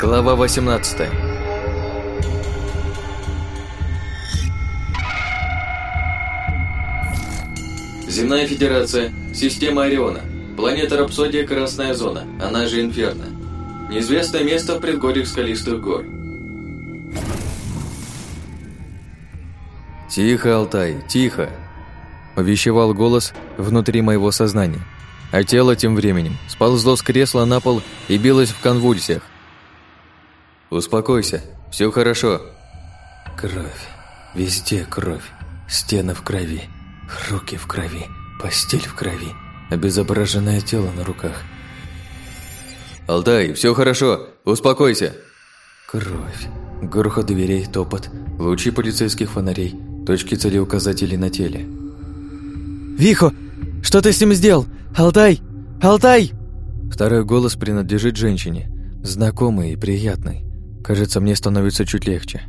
Глава 18 Земная Федерация, система Ориона, планета Рапсодия Красная Зона, она же Инферно. Неизвестное место в предгорьях скалистых гор. «Тихо, Алтай, тихо!» – увещевал голос внутри моего сознания. А тело тем временем сползло с кресла на пол и билось в конвульсиях. «Успокойся, все хорошо». Кровь. Везде кровь. Стены в крови. Руки в крови. Постель в крови. Обезображенное тело на руках. «Алтай, все хорошо, успокойся!» Кровь. Грохот дверей, топот, лучи полицейских фонарей, точки целеуказателей на теле. «Вихо! Что ты с ним сделал? Алтай! Алтай!» Второй голос принадлежит женщине, знакомый и приятный. Кажется, мне становится чуть легче.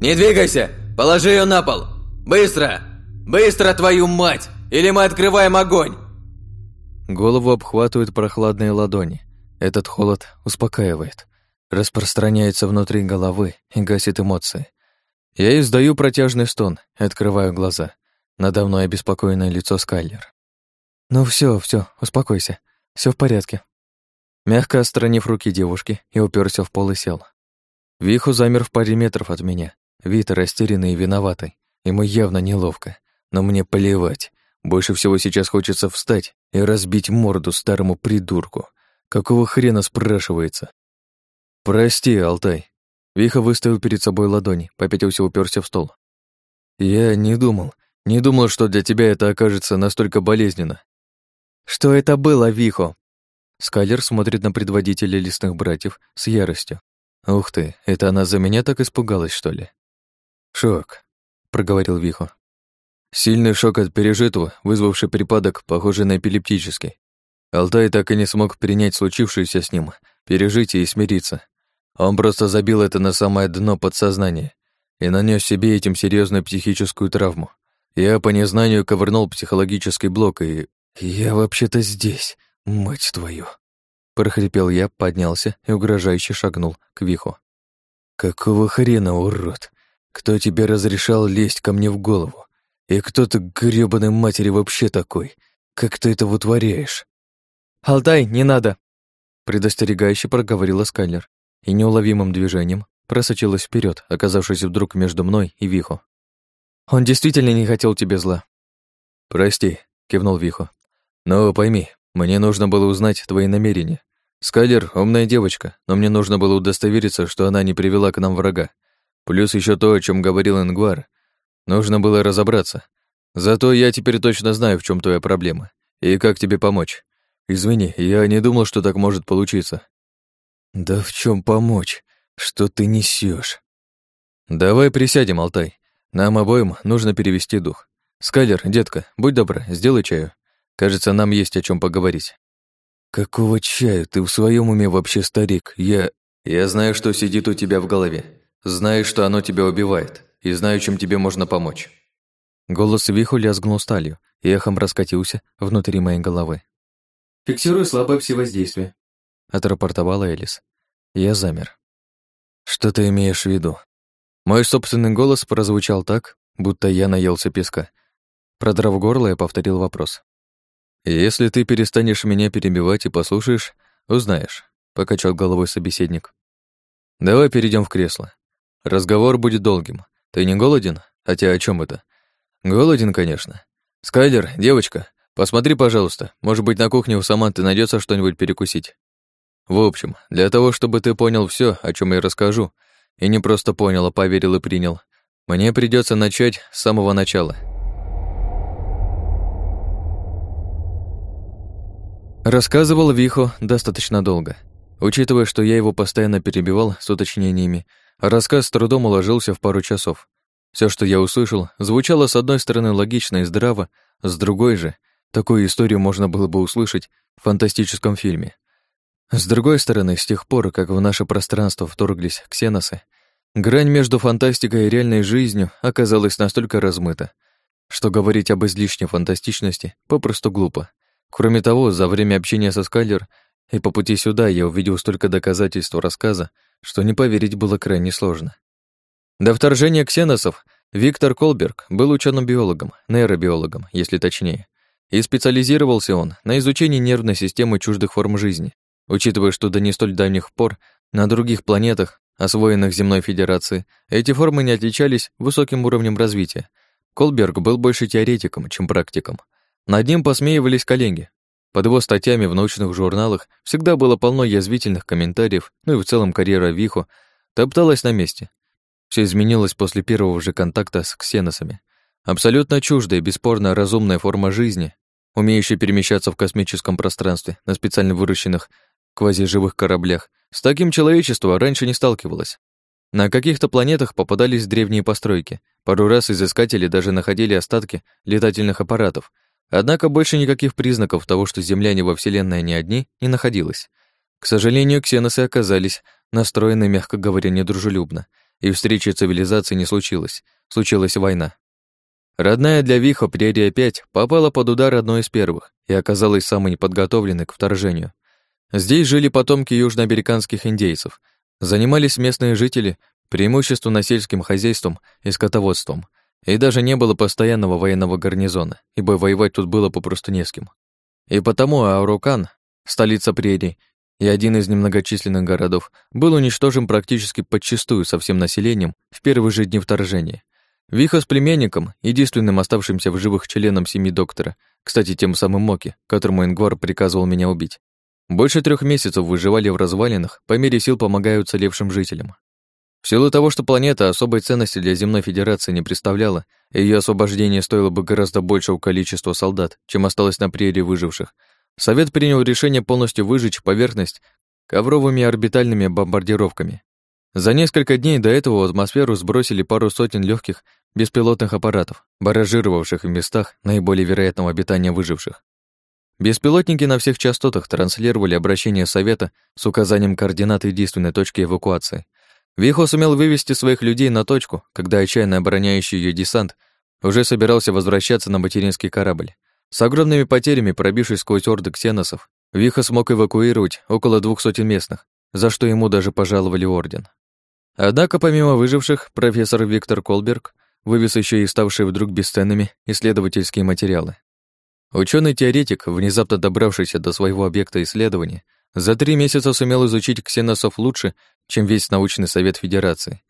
«Не двигайся! Положи ее на пол! Быстро! Быстро, твою мать! Или мы открываем огонь!» Голову обхватывают прохладные ладони. Этот холод успокаивает, распространяется внутри головы и гасит эмоции. Я издаю протяжный стон и открываю глаза. Надо мной обеспокоенное лицо Скайлер. «Ну все, все, успокойся. все в порядке». Мягко отстранив руки девушки, и уперся в пол и сел. Виху замер в паре метров от меня. Вид растерянный и виноватый. Ему явно неловко. Но мне плевать. Больше всего сейчас хочется встать и разбить морду старому придурку. Какого хрена спрашивается? «Прости, Алтай». Виха выставил перед собой ладони, попятился уперся в стол. «Я не думал, не думал, что для тебя это окажется настолько болезненно. «Что это было, Вихо?» Скайлер смотрит на предводителя лесных братьев с яростью. «Ух ты, это она за меня так испугалась, что ли?» «Шок», — проговорил Вихо. «Сильный шок от пережитого, вызвавший припадок, похожий на эпилептический. Алтай так и не смог принять случившееся с ним, пережить и смириться. Он просто забил это на самое дно подсознания и нанес себе этим серьезную психическую травму. Я по незнанию ковырнул психологический блок и «Я вообще-то здесь, мать твою!» Прохрипел я, поднялся и угрожающе шагнул к Виху. «Какого хрена, урод? Кто тебе разрешал лезть ко мне в голову? И кто ты, грёбаной матери, вообще такой? Как ты это вытворяешь?» «Алтай, не надо!» Предостерегающе проговорила Скайлер и неуловимым движением просочилась вперед, оказавшись вдруг между мной и Виху. «Он действительно не хотел тебе зла». «Прости», — кивнул Виху. Но пойми, мне нужно было узнать твои намерения. Скайлер — умная девочка, но мне нужно было удостовериться, что она не привела к нам врага. Плюс еще то, о чем говорил Ингвар. Нужно было разобраться. Зато я теперь точно знаю, в чем твоя проблема и как тебе помочь. Извини, я не думал, что так может получиться. Да в чем помочь? Что ты несешь? Давай присядем, Алтай. Нам обоим нужно перевести дух. Скайлер, детка, будь добра, сделай чаю. Кажется, нам есть о чем поговорить. Какого чая? Ты в своем уме вообще старик? Я... Я знаю, что сидит у тебя в голове. Знаю, что оно тебя убивает. И знаю, чем тебе можно помочь. Голос Виху лязгнул сталью и эхом раскатился внутри моей головы. «Фиксирую слабое псевоздействие», — отрапортовала Элис. Я замер. «Что ты имеешь в виду?» Мой собственный голос прозвучал так, будто я наелся песка. Продрав горло, я повторил вопрос. «Если ты перестанешь меня перебивать и послушаешь, узнаешь», — покачал головой собеседник. «Давай перейдем в кресло. Разговор будет долгим. Ты не голоден? Хотя о чем это?» «Голоден, конечно. Скайлер, девочка, посмотри, пожалуйста. Может быть, на кухне у Саманты найдется что-нибудь перекусить. В общем, для того, чтобы ты понял все, о чем я расскажу, и не просто понял, а поверил и принял, мне придется начать с самого начала». Рассказывал Вихо достаточно долго. Учитывая, что я его постоянно перебивал с уточнениями, рассказ с трудом уложился в пару часов. Все, что я услышал, звучало с одной стороны логично и здраво, с другой же, такую историю можно было бы услышать в фантастическом фильме. С другой стороны, с тех пор, как в наше пространство вторглись ксеносы, грань между фантастикой и реальной жизнью оказалась настолько размыта, что говорить об излишней фантастичности попросту глупо. Кроме того, за время общения со Скайлер и по пути сюда я увидел столько доказательств рассказа, что не поверить было крайне сложно. До вторжения ксеносов Виктор Колберг был ученым-биологом, нейробиологом, если точнее, и специализировался он на изучении нервной системы чуждых форм жизни, учитывая, что до не столь давних пор на других планетах, освоенных Земной Федерацией, эти формы не отличались высоким уровнем развития. Колберг был больше теоретиком, чем практиком. Над ним посмеивались коллеги. Под его статьями в научных журналах всегда было полно язвительных комментариев, ну и в целом карьера Вихо топталась на месте. Все изменилось после первого же контакта с ксеносами. Абсолютно чуждая, бесспорно разумная форма жизни, умеющая перемещаться в космическом пространстве на специально выращенных квазиживых кораблях, с таким человечество раньше не сталкивалось. На каких-то планетах попадались древние постройки. Пару раз изыскатели даже находили остатки летательных аппаратов. Однако больше никаких признаков того, что земляне во Вселенной не одни, не находилось. К сожалению, ксеносы оказались настроены, мягко говоря, недружелюбно, и встречи цивилизации не случилось. Случилась война. Родная для Виха Прерия-5 попала под удар одной из первых и оказалась самой неподготовленной к вторжению. Здесь жили потомки южноамериканских индейцев, занимались местные жители преимущественно сельским хозяйством и скотоводством, и даже не было постоянного военного гарнизона, ибо воевать тут было попросту не с кем. И потому Аурукан, столица прерий, и один из немногочисленных городов, был уничтожен практически подчистую со всем населением в первые же дни вторжения – Виха с племянником, единственным оставшимся в живых членом семьи доктора, кстати, тем самым Моки, которому Ингвар приказывал меня убить, больше трех месяцев выживали в развалинах, по мере сил помогая уцелевшим жителям. В силу того, что планета особой ценности для Земной Федерации не представляла, и ее освобождение стоило бы гораздо большего количества солдат, чем осталось на прерии выживших, Совет принял решение полностью выжечь поверхность ковровыми орбитальными бомбардировками, за несколько дней до этого в атмосферу сбросили пару сотен легких беспилотных аппаратов, баражировавших в местах наиболее вероятного обитания выживших. Беспилотники на всех частотах транслировали обращение Совета с указанием координат единственной точки эвакуации. Вихо сумел вывести своих людей на точку, когда отчаянно обороняющий ее десант уже собирался возвращаться на материнский корабль. С огромными потерями, пробившись сквозь орды ксеносов, Виха смог эвакуировать около двух сотен местных, за что ему даже пожаловали орден. Однако, помимо выживших, профессор Виктор Колберг вывез еще и ставшие вдруг бесценными исследовательские материалы. ученый теоретик внезапно добравшийся до своего объекта исследования, за три месяца сумел изучить ксеносов лучше, чем весь научный совет Федерации.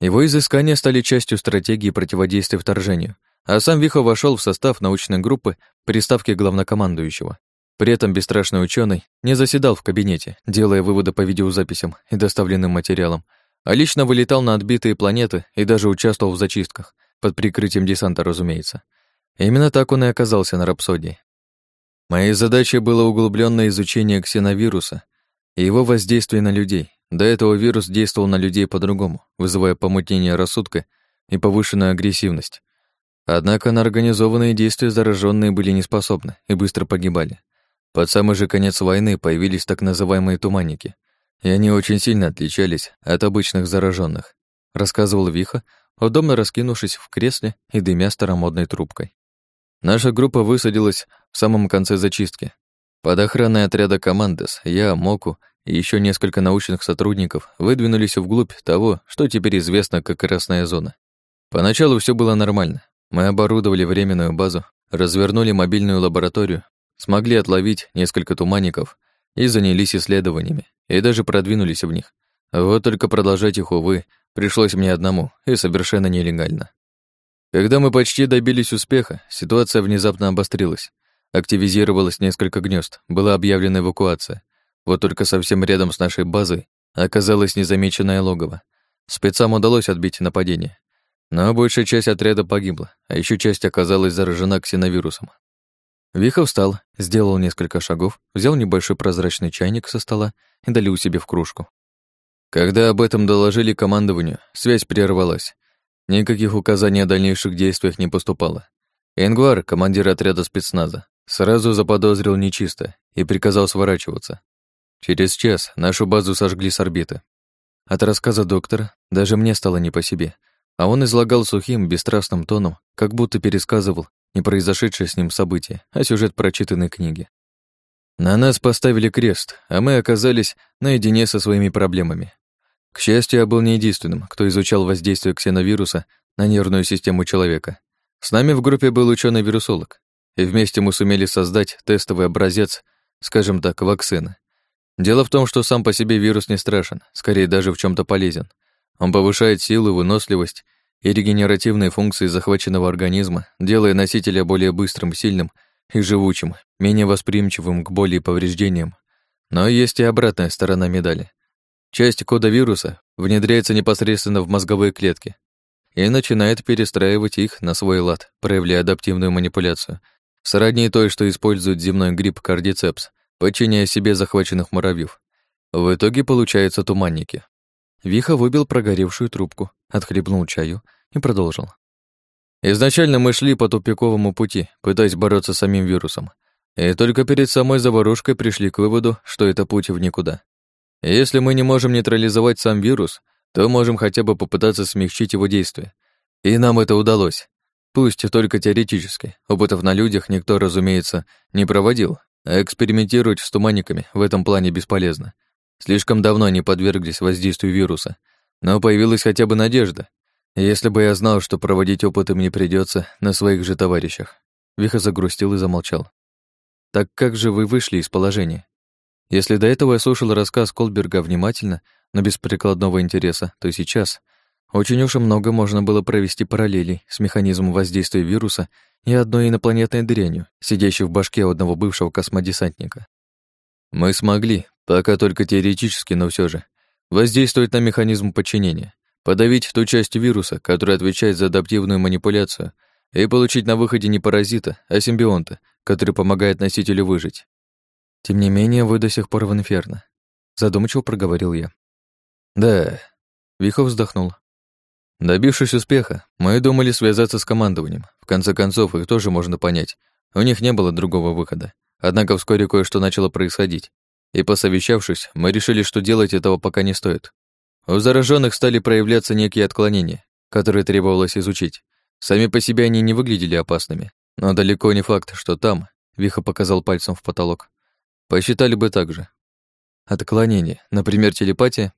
Его изыскания стали частью стратегии противодействия вторжению, а сам Вихо вошел в состав научной группы при ставке главнокомандующего. При этом бесстрашный ученый не заседал в кабинете, делая выводы по видеозаписям и доставленным материалам, а лично вылетал на отбитые планеты и даже участвовал в зачистках, под прикрытием десанта, разумеется. Именно так он и оказался на Рапсодии. Моей задачей было углубленное изучение ксеновируса и его воздействие на людей. До этого вирус действовал на людей по-другому, вызывая помутнение рассудка и повышенную агрессивность. Однако на организованные действия зараженные были неспособны и быстро погибали. Под самый же конец войны появились так называемые туманники — и они очень сильно отличались от обычных зараженных, рассказывал Виха, удобно раскинувшись в кресле и дымя старомодной трубкой. Наша группа высадилась в самом конце зачистки. Под охраной отряда «Командос» я, Моку и еще несколько научных сотрудников выдвинулись вглубь того, что теперь известно как Красная зона. Поначалу все было нормально. Мы оборудовали временную базу, развернули мобильную лабораторию, смогли отловить несколько туманников и занялись исследованиями, и даже продвинулись в них. Вот только продолжать их, увы, пришлось мне одному, и совершенно нелегально. Когда мы почти добились успеха, ситуация внезапно обострилась. Активизировалось несколько гнезд, была объявлена эвакуация. Вот только совсем рядом с нашей базой оказалось незамеченное логово. Спецам удалось отбить нападение. Но большая часть отряда погибла, а еще часть оказалась заражена ксеновирусом. Виха встал, сделал несколько шагов, взял небольшой прозрачный чайник со стола и долил себе в кружку. Когда об этом доложили командованию, связь прервалась. Никаких указаний о дальнейших действиях не поступало. Энгвар, командир отряда спецназа, сразу заподозрил нечисто и приказал сворачиваться. Через час нашу базу сожгли с орбиты. От рассказа доктора даже мне стало не по себе, а он излагал сухим, бесстрастным тоном, как будто пересказывал не произошедшее с ним событие, а сюжет прочитанной книги. На нас поставили крест, а мы оказались наедине со своими проблемами. К счастью, я был не единственным, кто изучал воздействие ксеновируса на нервную систему человека. С нами в группе был ученый-вирусолог, и вместе мы сумели создать тестовый образец, скажем так, вакцины. Дело в том, что сам по себе вирус не страшен, скорее даже в чем то полезен. Он повышает силу, выносливость и регенеративные функции захваченного организма, делая носителя более быстрым, сильным и живучим, менее восприимчивым к боли и повреждениям. Но есть и обратная сторона медали. Часть кода вируса внедряется непосредственно в мозговые клетки и начинает перестраивать их на свой лад, проявляя адаптивную манипуляцию, сродни той, что использует земной гриб кардицепс, подчиняя себе захваченных муравьев. В итоге получаются туманники. Виха выбил прогоревшую трубку, отхлебнул чаю и продолжил. Изначально мы шли по тупиковому пути, пытаясь бороться с самим вирусом. И только перед самой заварушкой пришли к выводу, что это путь в никуда. Если мы не можем нейтрализовать сам вирус, то можем хотя бы попытаться смягчить его действие. И нам это удалось. Пусть только теоретически. Опытов на людях никто, разумеется, не проводил, экспериментировать с туманниками в этом плане бесполезно. Слишком давно они подверглись воздействию вируса. Но появилась хотя бы надежда, если бы я знал, что проводить опыты мне придется на своих же товарищах. Виха загрустил и замолчал. Так как же вы вышли из положения? Если до этого я слушал рассказ Колберга внимательно, но без прикладного интереса, то сейчас очень уж много можно было провести параллелей с механизмом воздействия вируса и одной инопланетной дрянью, сидящей в башке одного бывшего космодесантника. Мы смогли, пока только теоретически, но все же, воздействовать на механизм подчинения подавить ту часть вируса, которая отвечает за адаптивную манипуляцию, и получить на выходе не паразита, а симбионта, который помогает носителю выжить. Тем не менее, вы до сих пор в инферно. Задумчиво проговорил я. Да, Вихов вздохнул. Добившись успеха, мы думали связаться с командованием. В конце концов, их тоже можно понять. У них не было другого выхода. Однако вскоре кое-что начало происходить. И посовещавшись, мы решили, что делать этого пока не стоит. У зараженных стали проявляться некие отклонения, которые требовалось изучить. Сами по себе они не выглядели опасными, но далеко не факт, что там, Виха показал пальцем в потолок, посчитали бы так же. Отклонение, например, телепатия,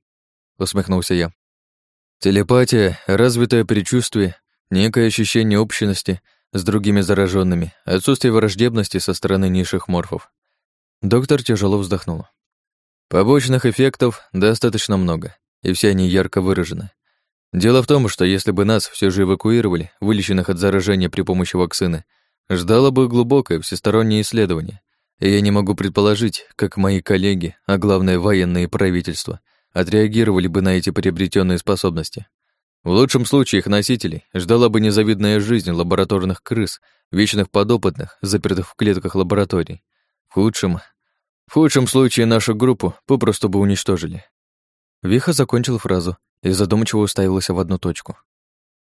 усмехнулся я. Телепатия, развитое предчувствие, некое ощущение общности с другими зараженными, отсутствие враждебности со стороны низших морфов. Доктор тяжело вздохнул. Побочных эффектов достаточно много и все они ярко выражены. Дело в том, что если бы нас все же эвакуировали, вылеченных от заражения при помощи вакцины, ждало бы глубокое всестороннее исследование, и я не могу предположить, как мои коллеги, а главное военные правительства, отреагировали бы на эти приобретенные способности. В лучшем случае их носителей ждала бы незавидная жизнь лабораторных крыс, вечных подопытных, запертых в клетках лабораторий. В худшем... В худшем случае нашу группу попросту бы уничтожили. Виха закончил фразу и задумчиво уставился в одну точку.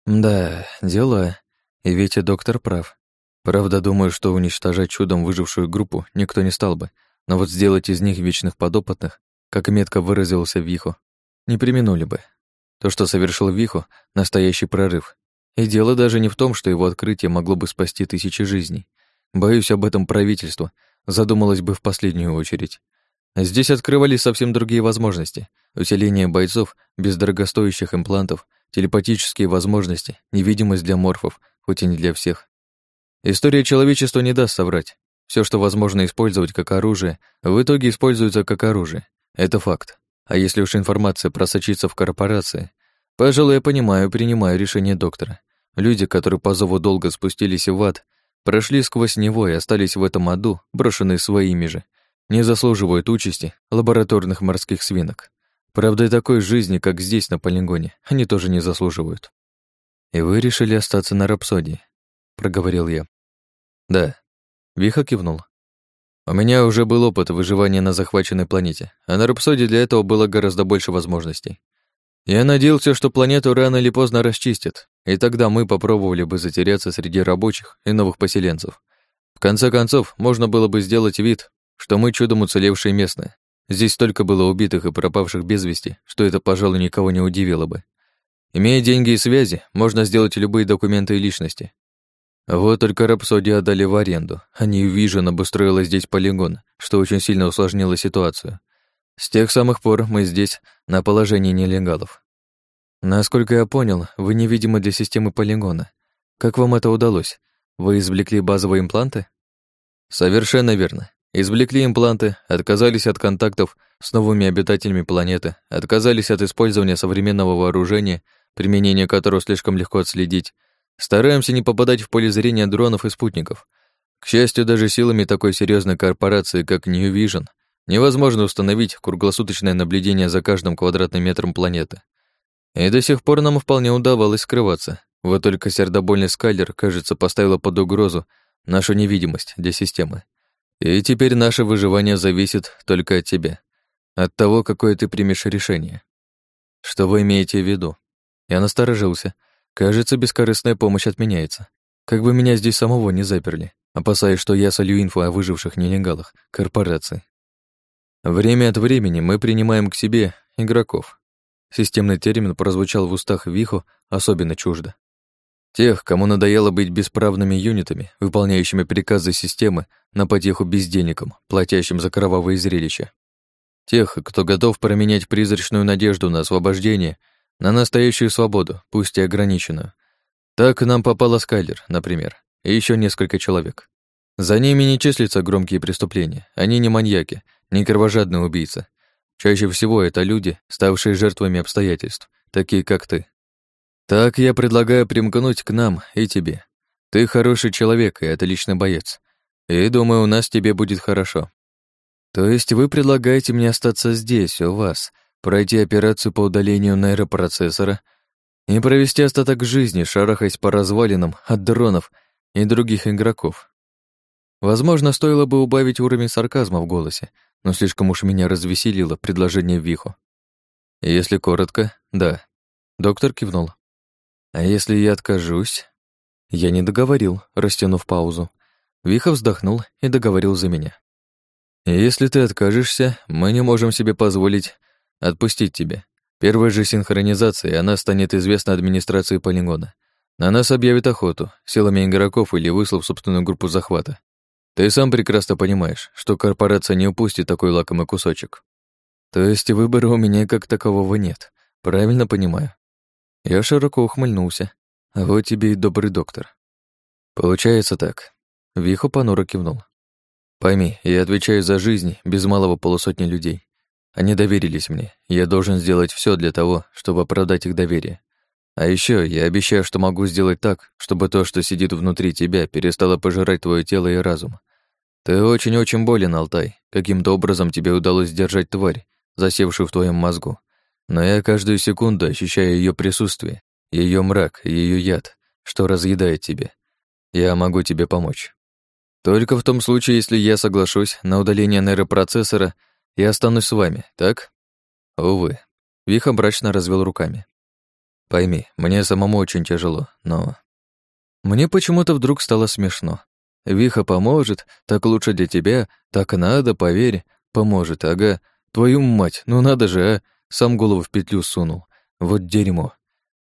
Да, дело, и ведь и доктор прав. Правда, думаю, что уничтожать чудом выжившую группу никто не стал бы, но вот сделать из них вечных подопытных, как метко выразился Вихо, не применули бы. То, что совершил Вихо, настоящий прорыв. И дело даже не в том, что его открытие могло бы спасти тысячи жизней. Боюсь, об этом правительство задумалось бы в последнюю очередь. Здесь открывались совсем другие возможности. Усиление бойцов без дорогостоящих имплантов, телепатические возможности, невидимость для морфов, хоть и не для всех. История человечества не даст соврать. Все, что возможно использовать как оружие, в итоге используется как оружие. Это факт. А если уж информация просочится в корпорации, пожалуй, я понимаю, принимаю решение доктора. Люди, которые по зову долго спустились в ад, прошли сквозь него и остались в этом аду, брошенные своими же, не заслуживают участи лабораторных морских свинок. Правда, и такой жизни, как здесь, на полигоне, они тоже не заслуживают. «И вы решили остаться на рапсодии?» — проговорил я. «Да». Виха кивнул. «У меня уже был опыт выживания на захваченной планете, а на рапсодии для этого было гораздо больше возможностей. Я надеялся, что планету рано или поздно расчистят, и тогда мы попробовали бы затеряться среди рабочих и новых поселенцев. В конце концов, можно было бы сделать вид, что мы чудом уцелевшие местные. Здесь столько было убитых и пропавших без вести, что это, пожалуй, никого не удивило бы. Имея деньги и связи, можно сделать любые документы и личности. Вот только Рапсодию отдали в аренду, а Vision обустроила здесь полигон, что очень сильно усложнило ситуацию. С тех самых пор мы здесь на положении нелегалов. Насколько я понял, вы невидимы для системы полигона. Как вам это удалось? Вы извлекли базовые импланты? Совершенно верно. Извлекли импланты, отказались от контактов с новыми обитателями планеты, отказались от использования современного вооружения, применение которого слишком легко отследить, Стараемся не попадать в поле зрения дронов и спутников. К счастью, даже силами такой серьезной корпорации, как New Vision, невозможно установить круглосуточное наблюдение за каждым квадратным метром планеты. И до сих пор нам вполне удавалось скрываться. Вот только сердобольный скайлер, кажется, поставила под угрозу нашу невидимость для системы. И теперь наше выживание зависит только от тебя. От того, какое ты примешь решение. Что вы имеете в виду? Я насторожился, Кажется, бескорыстная помощь отменяется. Как бы меня здесь самого не заперли, опасаясь, что я солью инфу о выживших нелегалах, корпорации. Время от времени мы принимаем к себе игроков. Системный термин прозвучал в устах Вихо особенно чуждо. Тех, кому надоело быть бесправными юнитами, выполняющими приказы системы на потеху бездельникам, платящим за кровавые зрелища. Тех, кто готов променять призрачную надежду на освобождение на настоящую свободу, пусть и ограниченную. Так нам попала Скайлер, например, и еще несколько человек. За ними не числятся громкие преступления, они не маньяки, не кровожадные убийцы. Чаще всего это люди, ставшие жертвами обстоятельств, такие как ты. Так я предлагаю примкнуть к нам и тебе. Ты хороший человек и отличный боец. И думаю, у нас тебе будет хорошо. То есть вы предлагаете мне остаться здесь, у вас, пройти операцию по удалению нейропроцессора и провести остаток жизни, шарахаясь по развалинам от дронов и других игроков. Возможно, стоило бы убавить уровень сарказма в голосе, но слишком уж меня развеселило предложение Виху. Если коротко, да. Доктор кивнул. А если я откажусь? Я не договорил, растянув паузу. Виха вздохнул и договорил за меня. Если ты откажешься, мы не можем себе позволить Отпустить тебя. Первая же синхронизация, она станет известна администрации полигона. На нас объявят охоту, силами игроков или выслав собственную группу захвата. Ты сам прекрасно понимаешь, что корпорация не упустит такой лакомый кусочек. То есть выбора у меня как такового нет. Правильно понимаю? Я широко ухмыльнулся. А вот тебе и добрый доктор. Получается так. Вихо понуро кивнул. Пойми, я отвечаю за жизнь без малого полусотни людей. Они доверились мне, я должен сделать все для того, чтобы оправдать их доверие. А еще я обещаю, что могу сделать так, чтобы то, что сидит внутри тебя, перестало пожирать твое тело и разум. Ты очень-очень болен, Алтай. Каким-то образом тебе удалось сдержать тварь, засевшую в твоем мозгу. Но я каждую секунду ощущаю ее присутствие, ее мрак, ее яд, что разъедает тебя. Я могу тебе помочь. Только в том случае, если я соглашусь на удаление нейропроцессора — я останусь с вами, так? Увы. Виха брачно развел руками. Пойми, мне самому очень тяжело, но... Мне почему-то вдруг стало смешно. Виха поможет, так лучше для тебя, так надо, поверь. Поможет, ага. Твою мать, ну надо же, а? Сам голову в петлю сунул. Вот дерьмо.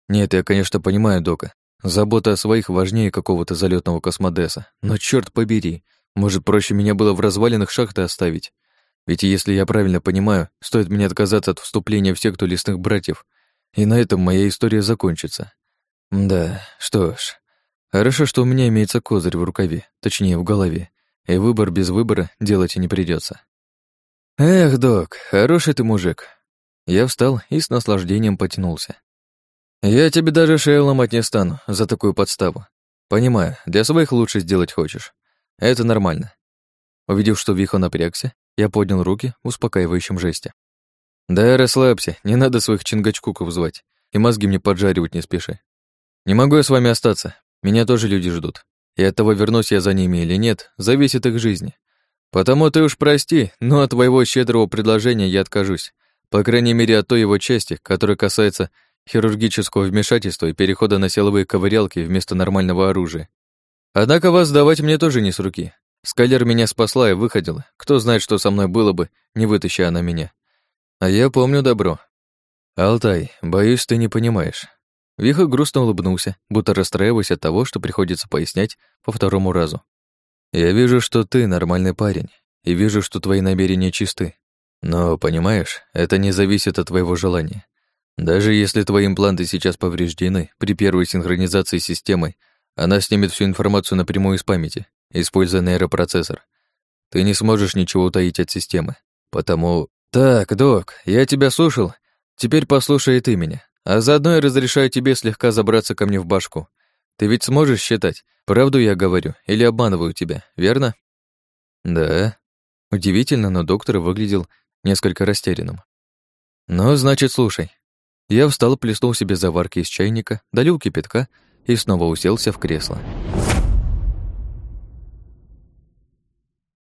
Нет, я, конечно, понимаю, Дока. Забота о своих важнее какого-то залетного космодеса. Но черт побери, может, проще меня было в развалинах шахты оставить? Ведь если я правильно понимаю, стоит мне отказаться от вступления в секту лесных братьев, и на этом моя история закончится. Да, что ж. Хорошо, что у меня имеется козырь в рукаве, точнее, в голове, и выбор без выбора делать и не придется. Эх, док, хороший ты мужик. Я встал и с наслаждением потянулся. Я тебе даже шею ломать не стану за такую подставу. Понимаю, для своих лучше сделать хочешь. Это нормально. Увидев, что Вихо напрягся, я поднял руки в успокаивающем жесте. «Да расслабься, не надо своих чингачкуков звать, и мозги мне поджаривать не спеши. Не могу я с вами остаться, меня тоже люди ждут, и от того, вернусь я за ними или нет, зависит их жизни. Потому ты уж прости, но от твоего щедрого предложения я откажусь, по крайней мере от той его части, которая касается хирургического вмешательства и перехода на силовые ковырялки вместо нормального оружия. Однако вас сдавать мне тоже не с руки. Скайлер меня спасла и выходила. Кто знает, что со мной было бы, не вытащи она меня. А я помню добро. Алтай, боюсь, ты не понимаешь. Виха грустно улыбнулся, будто расстраиваясь от того, что приходится пояснять по второму разу. «Я вижу, что ты нормальный парень, и вижу, что твои намерения чисты. Но, понимаешь, это не зависит от твоего желания. Даже если твои импланты сейчас повреждены, при первой синхронизации с системой она снимет всю информацию напрямую из памяти, используя нейропроцессор. Ты не сможешь ничего утаить от системы. Потому... Так, док, я тебя слушал. Теперь послушай ты меня. А заодно я разрешаю тебе слегка забраться ко мне в башку. Ты ведь сможешь считать, правду я говорю или обманываю тебя, верно? Да. Удивительно, но доктор выглядел несколько растерянным. Ну, значит, слушай. Я встал, плеснул себе заварки из чайника, долил кипятка и снова уселся в кресло.